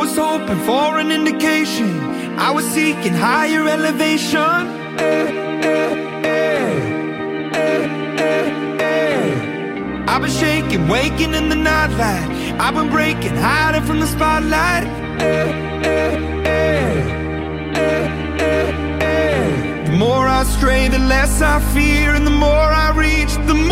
was hoping for an indication. I was seeking higher elevation. I've been shaking, waking in the nightlight. I've been breaking, hiding from the spotlight. The more I stray, the less I fear, and the more I reach, the more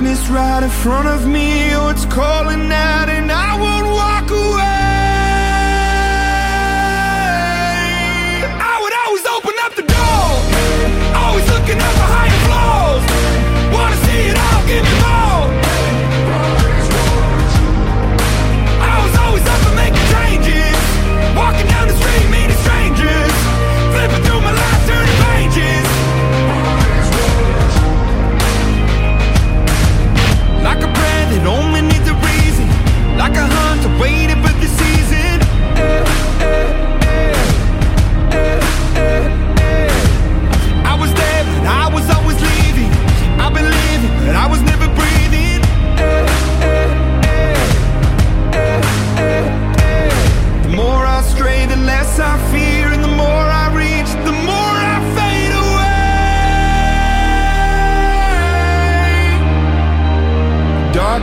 darkness right in front of me, oh, it's out.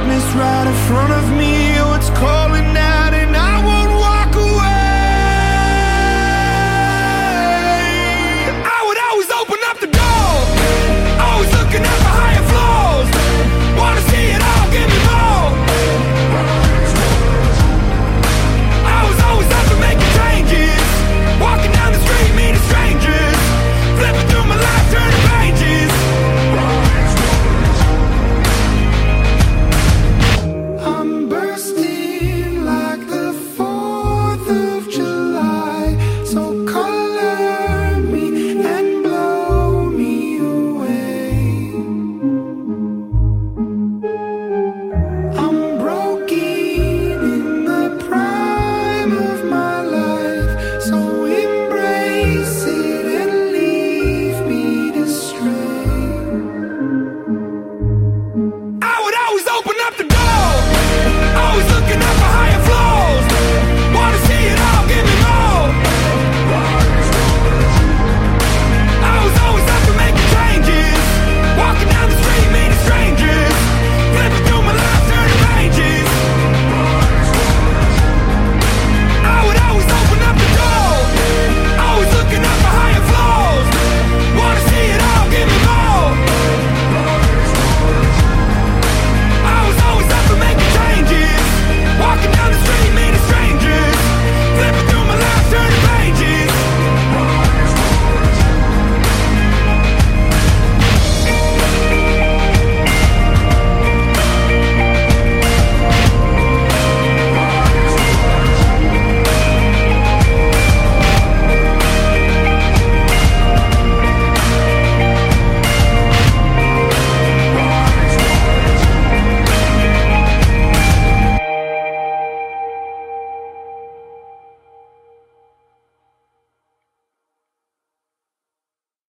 darkness right in front of me. Oh, it's calling.